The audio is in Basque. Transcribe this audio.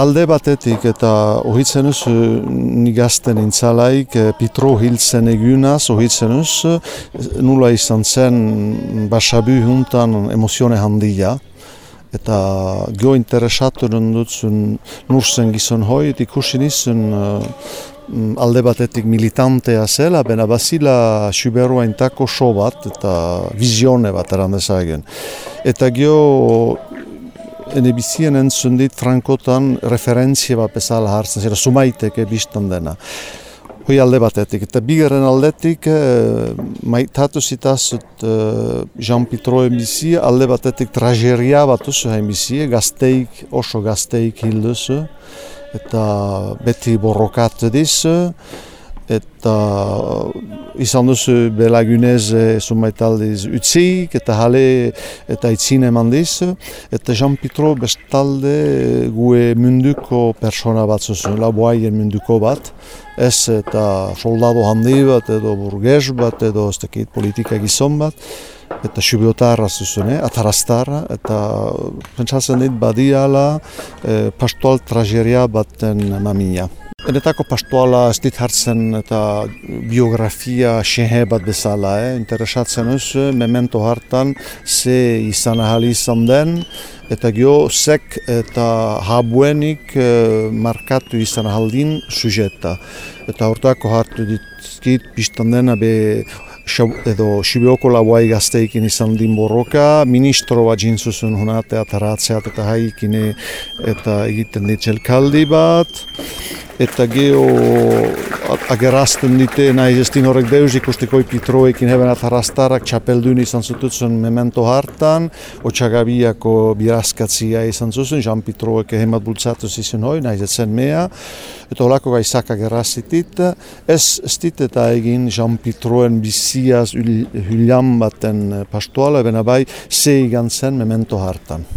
Alde batetik eta ohitzen ez nigazten intzalaik Pitro hiltzen egunaz ohitzen ez nula izan zen basabu juntan emozione handia eta gio interesatu dutzen nurzen gizon hoi ikusi nizun alde batetik militantea zela, bena bazila Suberua intako so bat eta vizione bat eran dezagen. Eta gio ene bizien entzun dit Frankotan referentzia bat bezala hartzen, zera sumaiteke biztan dena. Hoi alde batetik. Eta bigaren aldetik, eh, maitatu zitazut eh, Jean Pitro emizie, alde batetik trageria bat usu emizie, gazteik, oso gazteik hilduzu eta beti borrokat diz, eta izan duzu belagunez zumaitaldiz utzik, eta jale eta itzine eman diz, eta Jean Pitro bestalde gue munduko persona bat zuzun, laboaien munduko bat, ez eta soldado handi bat edo burgez bat edo ez dakit politika gizon bat, eta xubiotarra zuzun, eh? atarastarra, eta pentsatzen dit badiala eh, pastoal trageria baten mamina. Enetako pastoala ez dit hartzen eta biografia xehe bat bezala, eh? interesatzen ez, memento hartan ze izan ahali izan den, eta gio sek eta habuenik eh, markatu izan ahaldin sujeta. Eta hortako hartu ditkit, biztan dena be edo Sibioko laboai gazteikin izan din borroka, ministro bat jintzuzun hunate ataratzeat eta haikine eta egiten ditzelkaldi bat, eta geho agerazten dite nahi estin horrek deus ikustiko ipitroekin heben atarastarak txapeldun izan zututzen memento hartan, otxagabiako birazkatzia izan zuzen, Jean Pitroek hemat bultzatu zizun hoi, nahi zetzen mea, eta holako gaizak agerazitit, ez estit eta egin Jean Pitroen biziaz hyliam baten pastuala, ebena bai, zei gantzen memento hartan.